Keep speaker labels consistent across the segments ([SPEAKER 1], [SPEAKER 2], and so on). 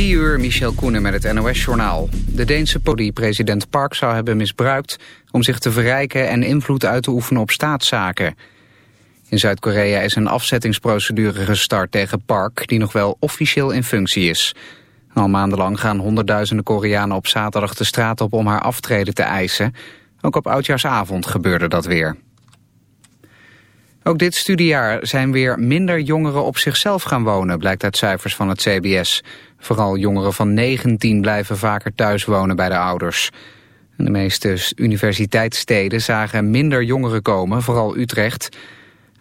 [SPEAKER 1] Drie uur, Michel Koenen met het NOS-journaal. De Deense die president Park zou hebben misbruikt... om zich te verrijken en invloed uit te oefenen op staatszaken. In Zuid-Korea is een afzettingsprocedure gestart tegen Park... die nog wel officieel in functie is. Al maandenlang gaan honderdduizenden Koreanen op zaterdag de straat op... om haar aftreden te eisen. Ook op Oudjaarsavond gebeurde dat weer. Ook dit studiejaar zijn weer minder jongeren op zichzelf gaan wonen, blijkt uit cijfers van het CBS. Vooral jongeren van 19 blijven vaker thuis wonen bij de ouders. De meeste universiteitssteden zagen minder jongeren komen, vooral Utrecht.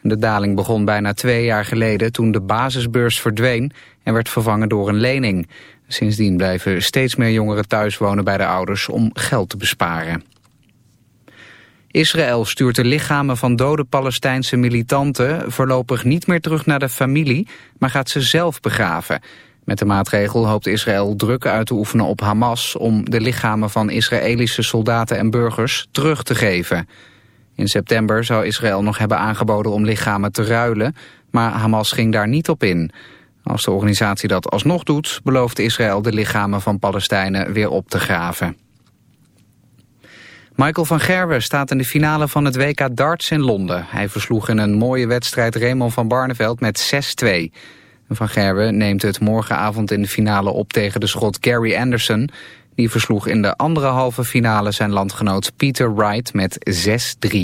[SPEAKER 1] De daling begon bijna twee jaar geleden toen de basisbeurs verdween en werd vervangen door een lening. Sindsdien blijven steeds meer jongeren thuis wonen bij de ouders om geld te besparen. Israël stuurt de lichamen van dode Palestijnse militanten voorlopig niet meer terug naar de familie, maar gaat ze zelf begraven. Met de maatregel hoopt Israël druk uit te oefenen op Hamas om de lichamen van Israëlische soldaten en burgers terug te geven. In september zou Israël nog hebben aangeboden om lichamen te ruilen, maar Hamas ging daar niet op in. Als de organisatie dat alsnog doet, belooft Israël de lichamen van Palestijnen weer op te graven. Michael van Gerwen staat in de finale van het WK darts in Londen. Hij versloeg in een mooie wedstrijd Raymond van Barneveld met 6-2. Van Gerwen neemt het morgenavond in de finale op tegen de schot Gary Anderson. Die versloeg in de andere halve finale zijn landgenoot Peter Wright met 6-3.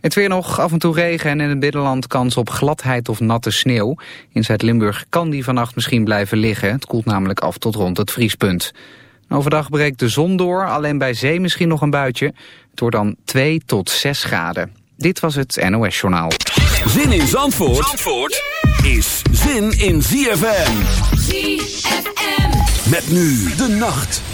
[SPEAKER 1] Het weer nog, af en toe regen en in het binnenland kans op gladheid of natte sneeuw. In Zuid-Limburg kan die vannacht misschien blijven liggen. Het koelt namelijk af tot rond het vriespunt. Overdag breekt de zon door, alleen bij zee misschien nog een buitje. Het wordt dan 2 tot 6 graden. Dit was het NOS Journaal.
[SPEAKER 2] Zin in Zandvoort, Zandvoort is zin in ZFM.
[SPEAKER 3] ZFM.
[SPEAKER 2] Met nu de nacht.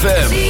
[SPEAKER 2] ZFM.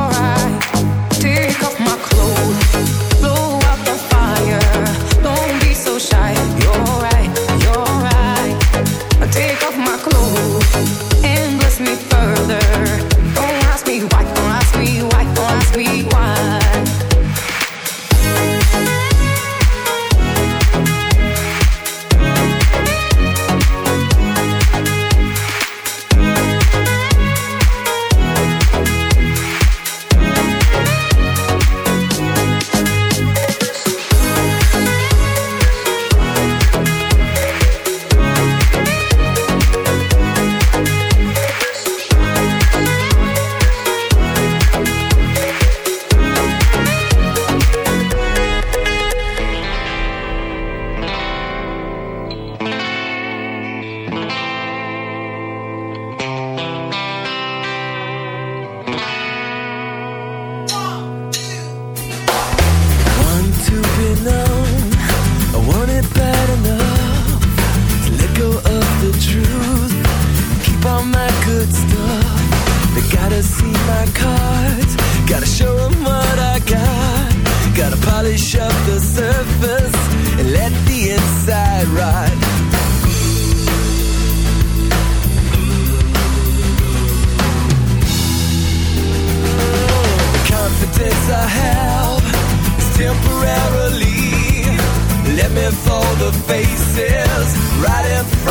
[SPEAKER 4] right in front.